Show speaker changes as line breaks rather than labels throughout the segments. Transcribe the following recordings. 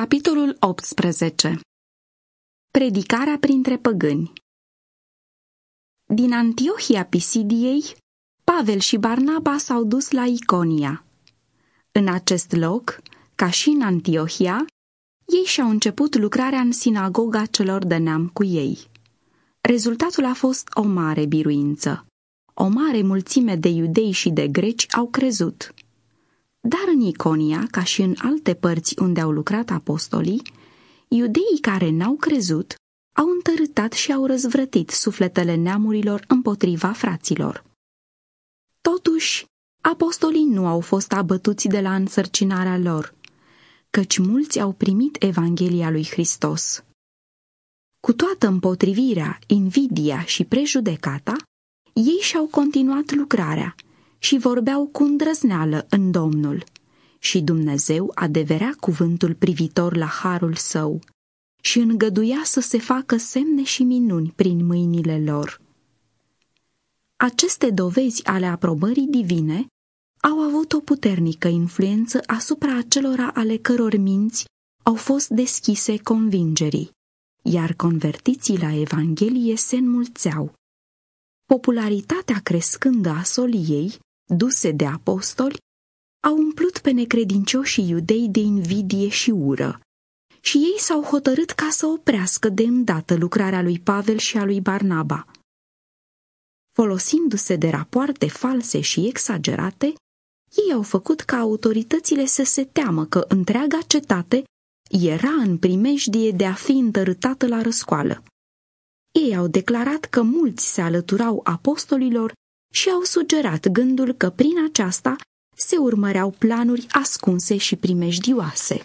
Capitolul 18 Predicarea printre păgâni Din Antiohia Pisidiei, Pavel și Barnaba s-au dus la Iconia. În acest loc, ca și în Antiohia, ei și-au început lucrarea în sinagoga celor de neam cu ei. Rezultatul a fost o mare biruință. O mare mulțime de iudei și de greci au crezut – dar în Iconia, ca și în alte părți unde au lucrat apostolii, iudeii care n-au crezut au întărâtat și au răzvrătit sufletele neamurilor împotriva fraților. Totuși, apostolii nu au fost abătuți de la însărcinarea lor, căci mulți au primit Evanghelia lui Hristos. Cu toată împotrivirea, invidia și prejudecata, ei și-au continuat lucrarea – și vorbeau cu îndrăzneală în Domnul. Și Dumnezeu adeverea cuvântul privitor la harul său și îngăduia să se facă semne și minuni prin mâinile lor. Aceste dovezi ale aprobării divine au avut o puternică influență asupra acelora ale căror minți au fost deschise convingerii, iar convertiții la Evanghelie se înmulțeau. Popularitatea crescândă a soliei duse de apostoli, au umplut pe necredincioșii iudei de invidie și ură. Și ei s-au hotărât ca să oprească de îndată lucrarea lui Pavel și a lui Barnaba. Folosindu-se de rapoarte false și exagerate, ei au făcut ca autoritățile să se teamă că întreaga cetate era în primejdie de a fi întărâtată la răscoală. Ei au declarat că mulți se alăturau apostolilor și au sugerat gândul că prin aceasta se urmăreau planuri ascunse și primejdioase.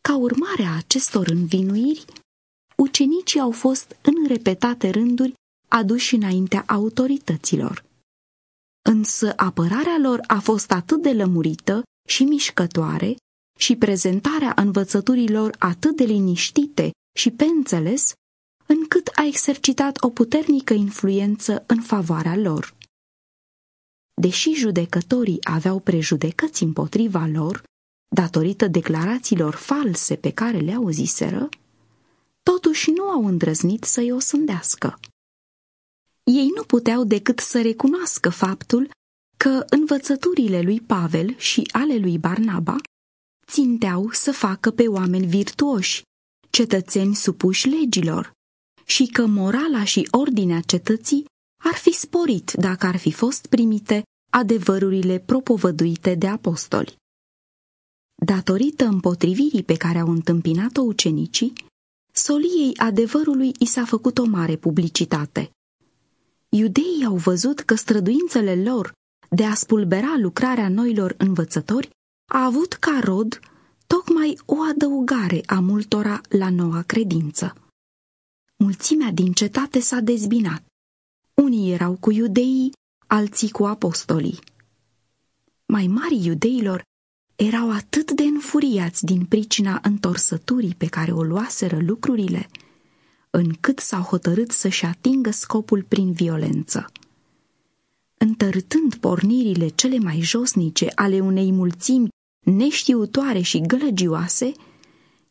Ca urmare a acestor învinuiri, ucenicii au fost în repetate rânduri aduși înaintea autorităților. Însă apărarea lor a fost atât de lămurită și mișcătoare și prezentarea învățăturilor atât de liniștite și pe înțeles, încât a exercitat o puternică influență în favoarea lor. Deși judecătorii aveau prejudecăți împotriva lor, datorită declarațiilor false pe care le auziseră, totuși nu au îndrăznit să-i osândească. Ei nu puteau decât să recunoască faptul că învățăturile lui Pavel și ale lui Barnaba ținteau să facă pe oameni virtuoși, cetățeni supuși legilor, și că morala și ordinea cetății ar fi sporit dacă ar fi fost primite adevărurile propovăduite de apostoli. Datorită împotrivirii pe care au întâmpinat-o ucenicii, soliei adevărului i s-a făcut o mare publicitate. Iudeii au văzut că străduințele lor de a spulbera lucrarea noilor învățători a avut ca rod tocmai o adăugare a multora la noua credință mulțimea din cetate s-a dezbinat. Unii erau cu iudeii, alții cu apostolii. Mai mari iudeilor erau atât de înfuriați din pricina întorsăturii pe care o luaseră lucrurile, încât s-au hotărât să-și atingă scopul prin violență. Întărâtând pornirile cele mai josnice ale unei mulțimi neștiutoare și gălăgioase,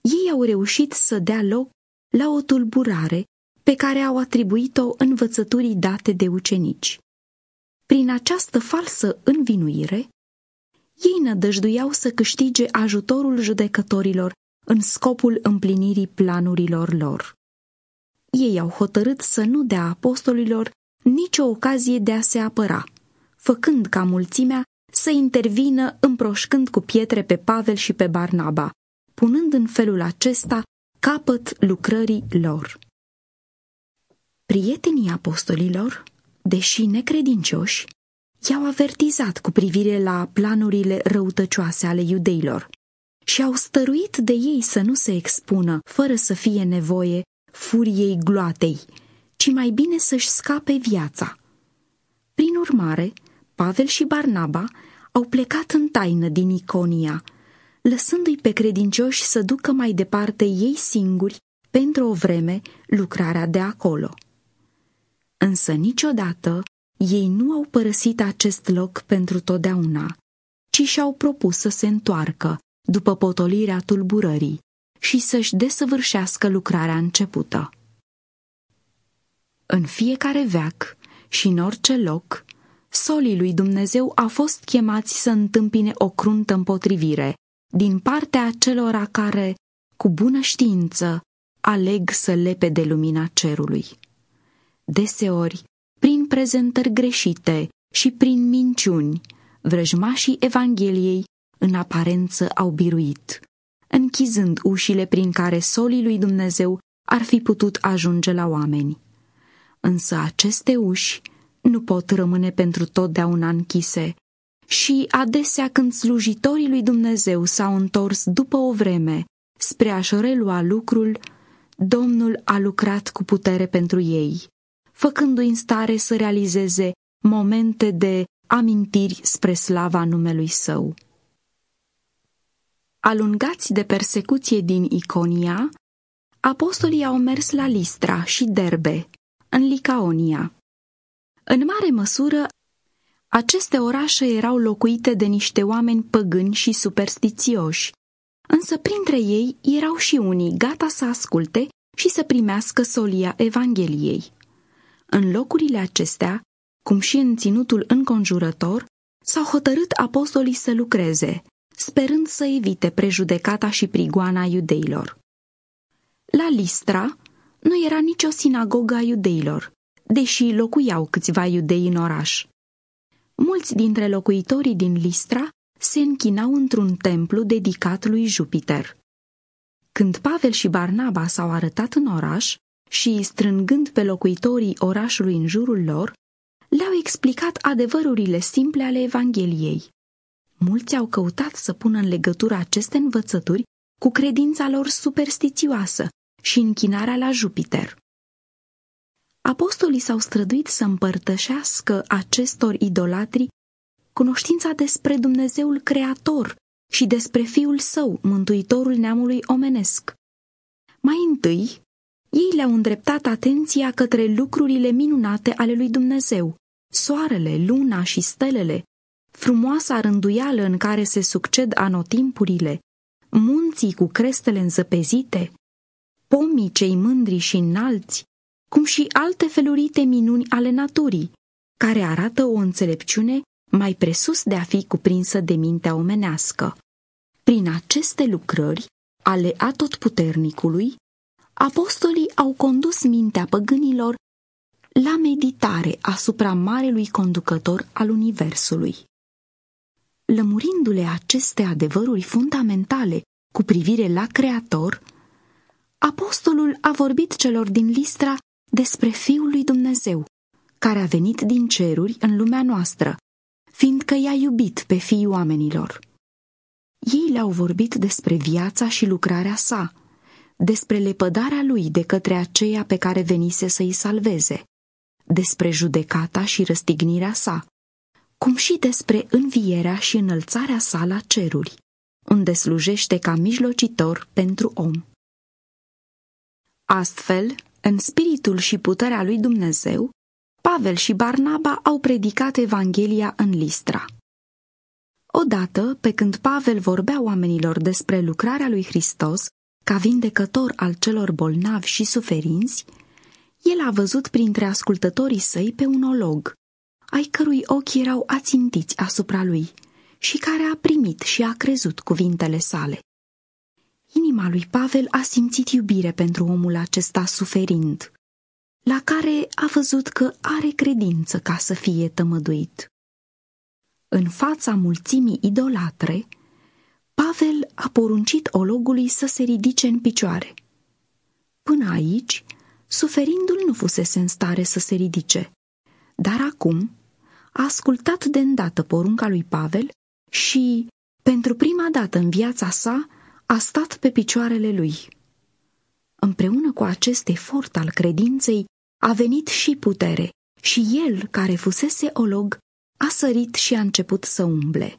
ei au reușit să dea loc la o tulburare pe care au atribuit-o învățăturii date de ucenici. Prin această falsă învinuire, ei nădăjduiau să câștige ajutorul judecătorilor în scopul împlinirii planurilor lor. Ei au hotărât să nu dea apostolilor nicio ocazie de a se apăra, făcând ca mulțimea să intervină împroșcând cu pietre pe Pavel și pe Barnaba, punând în felul acesta capăt lucrării lor. Prietenii apostolilor, deși necredincioși, i-au avertizat cu privire la planurile răutăcioase ale iudeilor și au stăruit de ei să nu se expună, fără să fie nevoie, furiei gloatei, ci mai bine să-și scape viața. Prin urmare, Pavel și Barnaba au plecat în taină din Iconia, lăsându-i pe credincioși să ducă mai departe ei singuri, pentru o vreme, lucrarea de acolo. Însă niciodată ei nu au părăsit acest loc pentru totdeauna, ci și-au propus să se întoarcă, după potolirea tulburării și să-și desăvârșească lucrarea începută. În fiecare veac și în orice loc, solii lui Dumnezeu au fost chemați să întâmpine o cruntă împotrivire din partea acelora care, cu bună știință, aleg să lepe de lumina cerului. Deseori, prin prezentări greșite și prin minciuni, vrăjmașii Evangheliei în aparență au biruit, închizând ușile prin care solii lui Dumnezeu ar fi putut ajunge la oameni. Însă aceste uși nu pot rămâne pentru totdeauna închise și adesea când slujitorii lui Dumnezeu s-au întors după o vreme spre a-și relua lucrul, Domnul a lucrat cu putere pentru ei, făcându-i în stare să realizeze momente de amintiri spre slava numelui său. Alungați de persecuție din Iconia, apostolii au mers la Listra și Derbe, în Licaonia. În mare măsură, aceste orașe erau locuite de niște oameni păgâni și superstițioși, însă printre ei erau și unii gata să asculte și să primească solia Evangheliei. În locurile acestea, cum și în ținutul înconjurător, s-au hotărât apostolii să lucreze, sperând să evite prejudecata și prigoana iudeilor. La Listra nu era nicio sinagogă a iudeilor, deși locuiau câțiva iudei în oraș. Mulți dintre locuitorii din Listra se închinau într-un templu dedicat lui Jupiter. Când Pavel și Barnaba s-au arătat în oraș și, strângând pe locuitorii orașului în jurul lor, le-au explicat adevărurile simple ale Evangheliei. Mulți au căutat să pună în legătură aceste învățături cu credința lor superstițioasă și închinarea la Jupiter. Apostolii s-au străduit să împărtășească acestor idolatri cunoștința despre Dumnezeul Creator și despre Fiul Său, Mântuitorul neamului omenesc. Mai întâi, ei le-au îndreptat atenția către lucrurile minunate ale lui Dumnezeu, soarele, luna și stelele, frumoasa rânduială în care se succed anotimpurile, munții cu crestele înzăpezite, pomii cei mândri și înalți, cum și alte felurite minuni ale naturii, care arată o înțelepciune mai presus de a fi cuprinsă de mintea omenească. Prin aceste lucrări ale atotputernicului, apostolii au condus mintea păgânilor la meditare asupra marelui conducător al Universului. Lămurindu-le aceste adevăruri fundamentale cu privire la Creator, apostolul a vorbit celor din Listra despre Fiul lui Dumnezeu, care a venit din ceruri în lumea noastră, fiindcă i-a iubit pe fiii oamenilor. Ei le-au vorbit despre viața și lucrarea sa, despre lepădarea lui de către aceea pe care venise să-i salveze, despre judecata și răstignirea sa, cum și despre învierea și înălțarea sa la ceruri, unde slujește ca mijlocitor pentru om. Astfel, în spiritul și puterea lui Dumnezeu, Pavel și Barnaba au predicat Evanghelia în Listra. Odată, pe când Pavel vorbea oamenilor despre lucrarea lui Hristos ca vindecător al celor bolnavi și suferinți, el a văzut printre ascultătorii săi pe un olog, ai cărui ochi erau ațintiți asupra lui și care a primit și a crezut cuvintele sale. Inima lui Pavel a simțit iubire pentru omul acesta suferind, la care a văzut că are credință ca să fie tămăduit. În fața mulțimii idolatre, Pavel a poruncit ologului să se ridice în picioare. Până aici, suferindul nu fusese în stare să se ridice, dar acum a ascultat de îndată porunca lui Pavel și, pentru prima dată în viața sa, a stat pe picioarele lui. Împreună cu acest efort al credinței a venit și putere și el, care fusese olog, a sărit și a început să umble.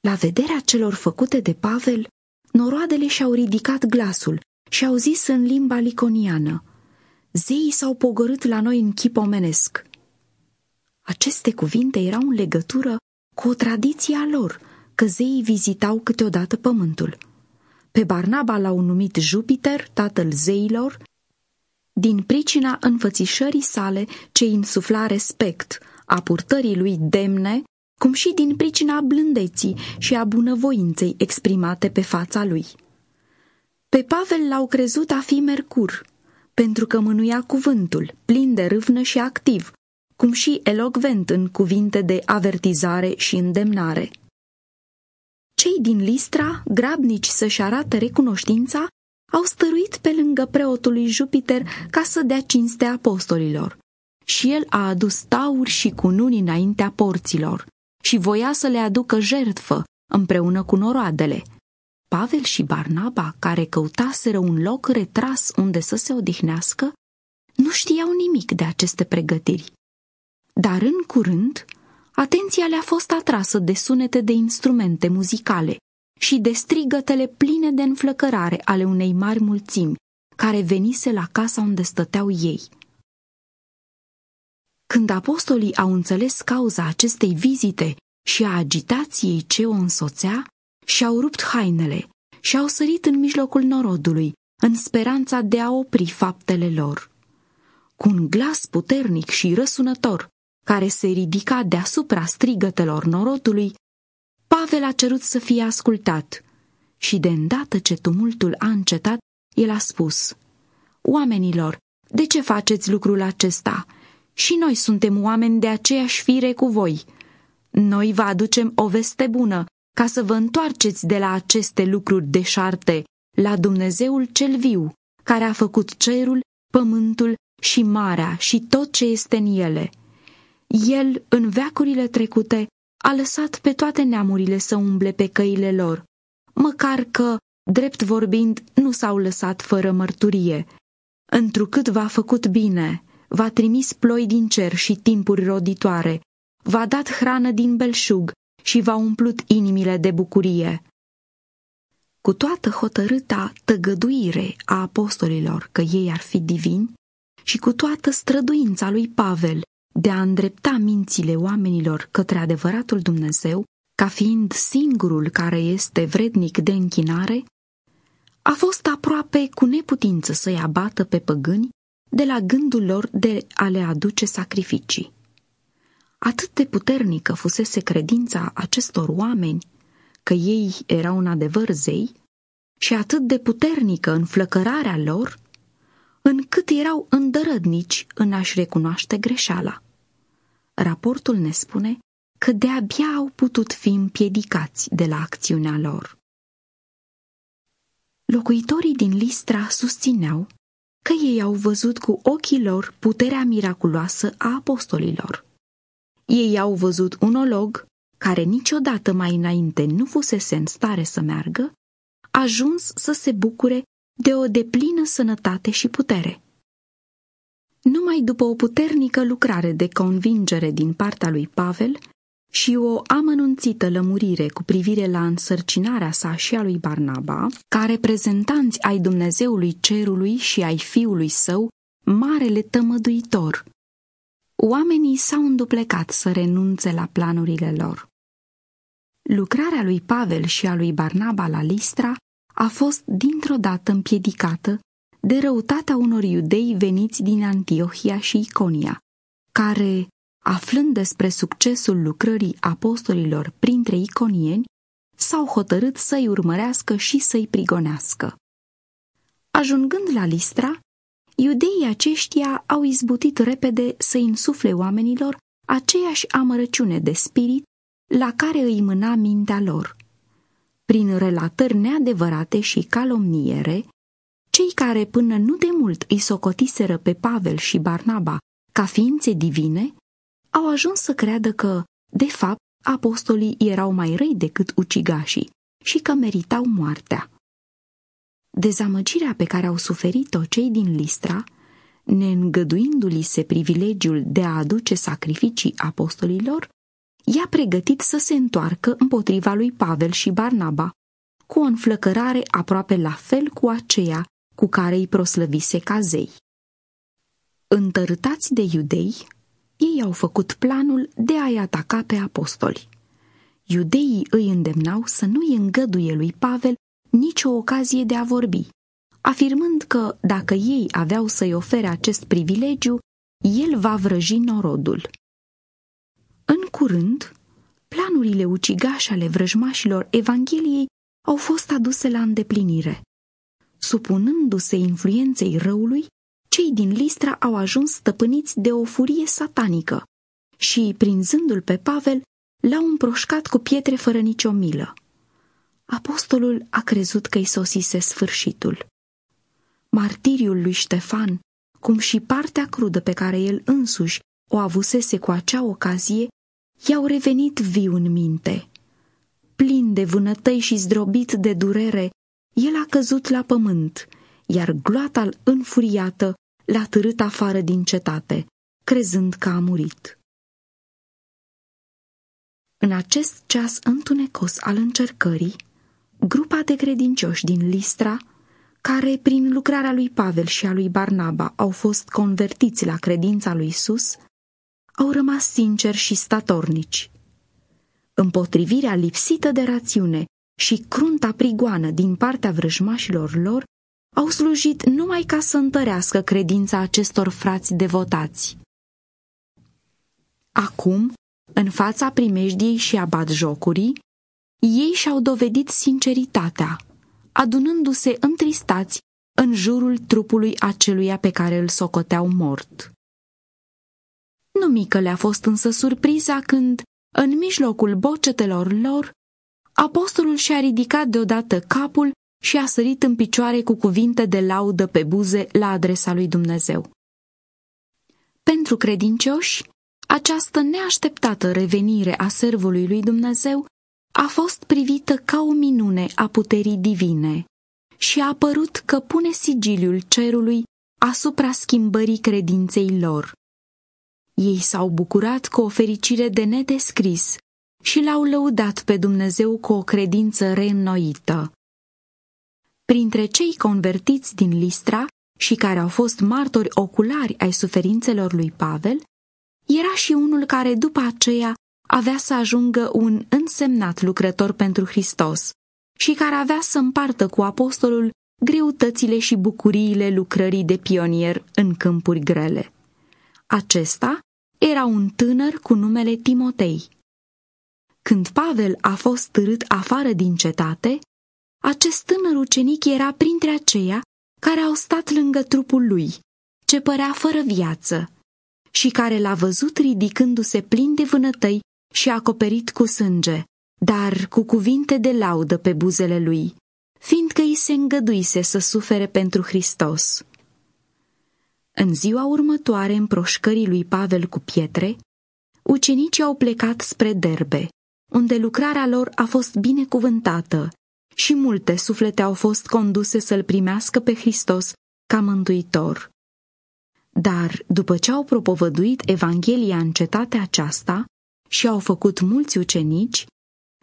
La vederea celor făcute de Pavel, noroadele și-au ridicat glasul și au zis în limba liconiană, Zeii s-au pogorât la noi în chip omenesc. Aceste cuvinte erau în legătură cu o tradiție a lor, că zeii vizitau câteodată pământul. Pe Barnaba l-au numit Jupiter, tatăl zeilor, din pricina înfățișării sale ce insufla respect, a purtării lui demne, cum și din pricina blândeții și a bunăvoinței exprimate pe fața lui. Pe Pavel l-au crezut a fi Mercur, pentru că mânuia cuvântul, plin de râvnă și activ, cum și elocvent în cuvinte de avertizare și îndemnare. Cei din Listra, grabnici să-și arate recunoștința, au stăruit pe lângă preotul lui Jupiter ca să dea cinste apostolilor. Și el a adus tauri și cununi înaintea porților și voia să le aducă jertfă împreună cu noroadele. Pavel și Barnaba, care căutaseră un loc retras unde să se odihnească, nu știau nimic de aceste pregătiri. Dar în curând, atenția le-a fost atrasă de sunete de instrumente muzicale și de strigătele pline de înflăcărare ale unei mari mulțimi care venise la casa unde stăteau ei. Când apostolii au înțeles cauza acestei vizite și a agitației ce o însoțea, și-au rupt hainele și au sărit în mijlocul norodului, în speranța de a opri faptele lor. Cu un glas puternic și răsunător, care se ridica deasupra strigătelor norodului, Pavel a cerut să fie ascultat și de îndată ce tumultul a încetat, el a spus, Oamenilor, de ce faceți lucrul acesta? Și noi suntem oameni de aceeași fire cu voi. Noi vă aducem o veste bună, ca să vă întoarceți de la aceste lucruri deșarte la Dumnezeul cel viu, care a făcut cerul, pământul și marea și tot ce este în ele. El, în veacurile trecute, a lăsat pe toate neamurile să umble pe căile lor, măcar că, drept vorbind, nu s-au lăsat fără mărturie. Întrucât v-a făcut bine, v-a trimis ploi din cer și timpuri roditoare, v-a dat hrană din belșug și v-a umplut inimile de bucurie. Cu toată hotărâta tăgăduire a apostolilor că ei ar fi divini și cu toată străduința lui Pavel de a îndrepta mințile oamenilor către adevăratul Dumnezeu, ca fiind singurul care este vrednic de închinare, a fost aproape cu neputință să-i abată pe păgâni de la gândul lor de a le aduce sacrificii. Atât de puternică fusese credința acestor oameni că ei erau în adevăr zei și atât de puternică înflăcărarea lor, încât erau îndărădnici în a-și recunoaște greșeala. Raportul ne spune că de-abia au putut fi împiedicați de la acțiunea lor. Locuitorii din Listra susțineau că ei au văzut cu ochii lor puterea miraculoasă a apostolilor. Ei au văzut un olog care niciodată mai înainte nu fusese în stare să meargă, ajuns să se bucure de o deplină sănătate și putere. Numai după o puternică lucrare de convingere din partea lui Pavel și o amănunțită lămurire cu privire la însărcinarea sa și a lui Barnaba, ca reprezentanți ai Dumnezeului Cerului și ai Fiului Său, Marele Tămăduitor, oamenii s-au înduplecat să renunțe la planurile lor. Lucrarea lui Pavel și a lui Barnaba la Listra a fost dintr-o dată împiedicată de răutatea unor iudei veniți din Antiohia și Iconia, care, aflând despre succesul lucrării apostolilor printre iconieni, s-au hotărât să-i urmărească și să-i prigonească. Ajungând la Listra, iudeii aceștia au izbutit repede să insufle oamenilor aceeași amărăciune de spirit la care îi mâna mintea lor. Prin relatări neadevărate și calomniere, cei care până nu de mult îi socotiseră pe Pavel și Barnaba ca ființe divine, au ajuns să creadă că, de fapt, apostolii erau mai răi decât ucigașii și că meritau moartea. Dezamăgirea pe care au suferit-o cei din Listra, neîngăduindu-li se privilegiul de a aduce sacrificii apostolilor, i-a pregătit să se întoarcă împotriva lui Pavel și Barnaba, cu o înflăcărare aproape la fel cu aceea cu care îi proslăvise ca zei. Întărâtați de iudei, ei au făcut planul de a-i ataca pe apostoli. Iudeii îi îndemnau să nu-i îngăduie lui Pavel nicio ocazie de a vorbi, afirmând că, dacă ei aveau să-i ofere acest privilegiu, el va vrăji norodul. În curând, planurile ucigașe ale vrăjmașilor Evangheliei au fost aduse la îndeplinire. Supunându-se influenței răului, cei din Listra au ajuns stăpâniți de o furie satanică și, prinzându-l pe Pavel, l-au împroșcat cu pietre fără nicio milă. Apostolul a crezut că-i sosise sfârșitul. Martiriul lui Ștefan, cum și partea crudă pe care el însuși o avusese cu acea ocazie, i-au revenit viu în minte. Plin de vânătăi și zdrobit de durere, el a căzut la pământ, iar gloata înfuriată l-a târât afară din cetate, crezând că a murit. În acest ceas întunecos al încercării, grupa de credincioși din Listra, care prin lucrarea lui Pavel și a lui Barnaba au fost convertiți la credința lui Isus, au rămas sinceri și statornici. Împotrivirea lipsită de rațiune și crunta prigoană din partea vrăjmașilor lor au slujit numai ca să întărească credința acestor frați devotați. Acum, în fața primejdiei și a batjocurii, ei și-au dovedit sinceritatea, adunându-se întristați în jurul trupului aceluia pe care îl socoteau mort. Nu mică le-a fost însă surpriza când, în mijlocul bocetelor lor, apostolul și-a ridicat deodată capul și a sărit în picioare cu cuvinte de laudă pe buze la adresa lui Dumnezeu. Pentru credincioși, această neașteptată revenire a servului lui Dumnezeu a fost privită ca o minune a puterii divine și a apărut că pune sigiliul cerului asupra schimbării credinței lor. Ei s-au bucurat cu o fericire de nedescris și l-au lăudat pe Dumnezeu cu o credință reînnoită. Printre cei convertiți din Listra și care au fost martori oculari ai suferințelor lui Pavel, era și unul care după aceea avea să ajungă un însemnat lucrător pentru Hristos și care avea să împartă cu apostolul greutățile și bucuriile lucrării de pionier în câmpuri grele. Acesta era un tânăr cu numele Timotei. Când Pavel a fost târât afară din cetate, acest tânăr ucenic era printre aceia care au stat lângă trupul lui, ce părea fără viață, și care l-a văzut ridicându-se plin de vânătăi și acoperit cu sânge, dar cu cuvinte de laudă pe buzele lui, fiindcă îi se îngăduise să sufere pentru Hristos. În ziua următoare, în proșcării lui Pavel cu pietre, ucenicii au plecat spre Derbe, unde lucrarea lor a fost binecuvântată și multe suflete au fost conduse să-L primească pe Hristos ca mântuitor. Dar, după ce au propovăduit Evanghelia în cetatea aceasta și au făcut mulți ucenici,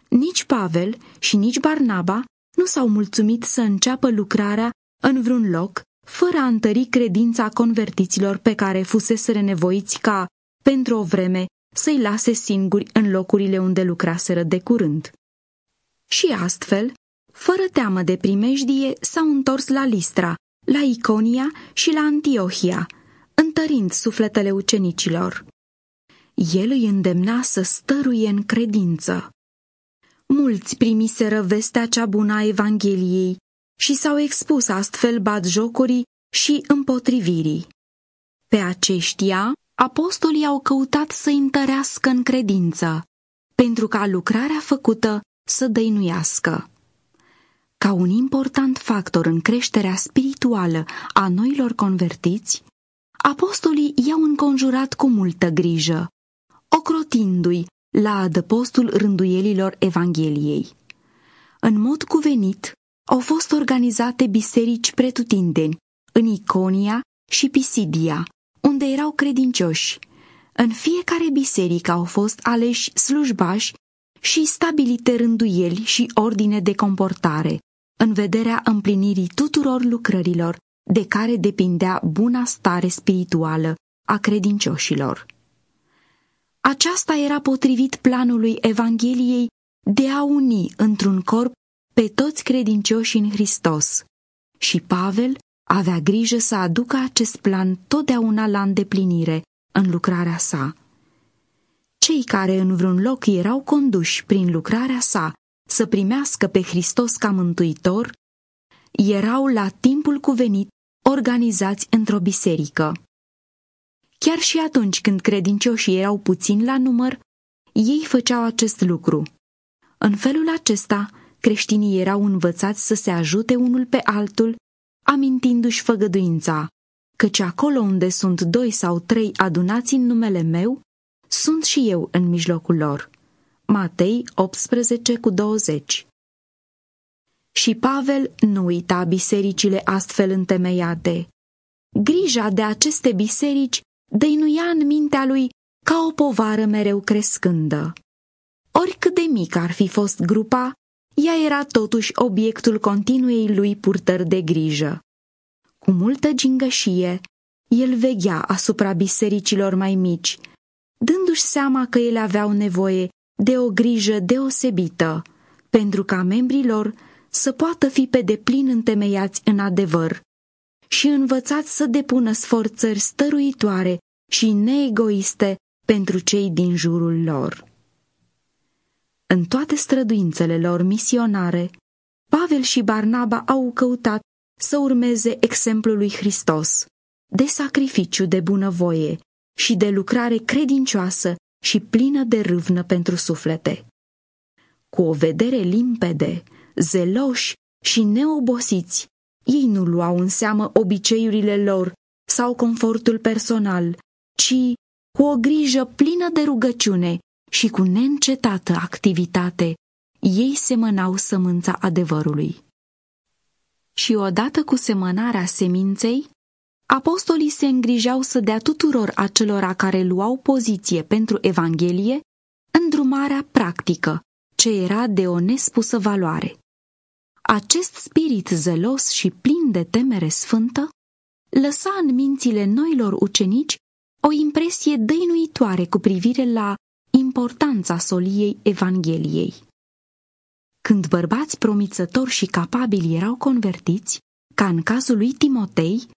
nici Pavel și nici Barnaba nu s-au mulțumit să înceapă lucrarea în vreun loc, fără a întări credința convertiților pe care fuseseră nevoiți ca, pentru o vreme, să-i lase singuri în locurile unde lucraseră de curând. Și astfel, fără teamă de primejdie, s-au întors la Listra, la Iconia și la Antiohia, întărind sufletele ucenicilor. El îi îndemna să stăruie în credință. Mulți primiseră vestea cea bună a Evangheliei și s-au expus astfel batjocorii și împotrivirii. Pe aceștia, apostolii au căutat să întărească în credință, pentru ca lucrarea făcută să dăinuiască. Ca un important factor în creșterea spirituală a noilor convertiți, apostolii i-au înconjurat cu multă grijă, ocrotindu-i la adăpostul rânduielilor Evangheliei. În mod cuvenit, au fost organizate biserici pretutindeni în Iconia și Pisidia, unde erau credincioși. În fiecare biserică au fost aleși slujbași și stabilite rânduieli și ordine de comportare, în vederea împlinirii tuturor lucrărilor de care depindea buna stare spirituală a credincioșilor. Aceasta era potrivit planului Evangheliei de a uni într-un corp pe toți credincioși în Hristos. Și Pavel avea grijă să aducă acest plan totdeauna la îndeplinire în lucrarea sa. Cei care în vreun loc erau conduși prin lucrarea sa să primească pe Hristos ca mântuitor, erau la timpul cuvenit organizați într-o biserică. Chiar și atunci când credincioșii erau puțini la număr, ei făceau acest lucru. În felul acesta, creștinii erau învățați să se ajute unul pe altul, amintindu-și făgăduința, căci acolo unde sunt doi sau trei adunați în numele meu, sunt și eu în mijlocul lor. Matei 18 cu 20 Și Pavel nu uita bisericile astfel întemeiate. Grija de aceste biserici dăinuia în mintea lui ca o povară mereu crescândă. Oricât de mic ar fi fost grupa, ea era totuși obiectul continuei lui purtări de grijă. Cu multă gingășie, el veghea asupra bisericilor mai mici, dându-și seama că ele aveau nevoie de o grijă deosebită, pentru ca membrii lor să poată fi pe deplin întemeiați în adevăr și învățați să depună sforțări stăruitoare și neegoiste pentru cei din jurul lor. În toate străduințele lor misionare, Pavel și Barnaba au căutat să urmeze exemplul lui Hristos, de sacrificiu de bunăvoie și de lucrare credincioasă și plină de râvnă pentru suflete. Cu o vedere limpede, zeloși și neobosiți, ei nu luau în seamă obiceiurile lor sau confortul personal, ci cu o grijă plină de rugăciune și cu neîncetată activitate, ei semănau sămânța adevărului. Și odată cu semănarea seminței, apostolii se îngrijeau să dea tuturor acelora care luau poziție pentru Evanghelie îndrumarea practică, ce era de o nespusă valoare. Acest spirit zelos și plin de temere sfântă lăsa în mințile noilor ucenici o impresie dăinuitoare cu privire la importanța soliei Evangheliei. Când bărbați promițători și capabili erau convertiți, ca în cazul lui Timotei,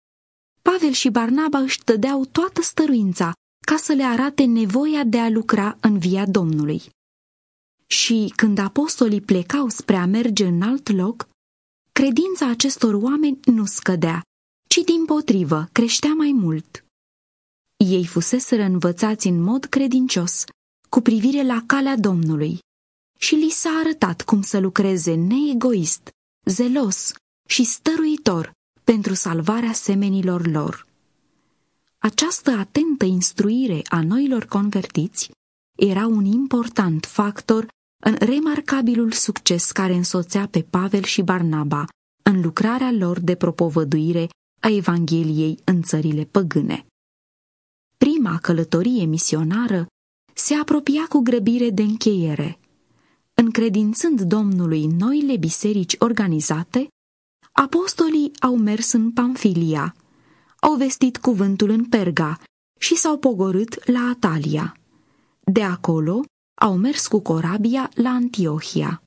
Pavel și Barnaba își tădeau toată stăruința ca să le arate nevoia de a lucra în via Domnului. Și când apostolii plecau spre a merge în alt loc, credința acestor oameni nu scădea, ci din potrivă creștea mai mult. Ei fuseseră învățați în mod credincios cu privire la calea Domnului și li s-a arătat cum să lucreze neegoist, zelos și stăruitor pentru salvarea semenilor lor. Această atentă instruire a noilor convertiți era un important factor în remarcabilul succes care însoțea pe Pavel și Barnaba în lucrarea lor de propovăduire a Evangheliei în țările păgâne. Prima călătorie misionară se apropia cu grăbire de încheiere. Încredințând Domnului noile biserici organizate, apostolii au mers în Pamfilia, au vestit cuvântul în Perga și s-au pogorât la Atalia. De acolo au mers cu corabia la Antiohia.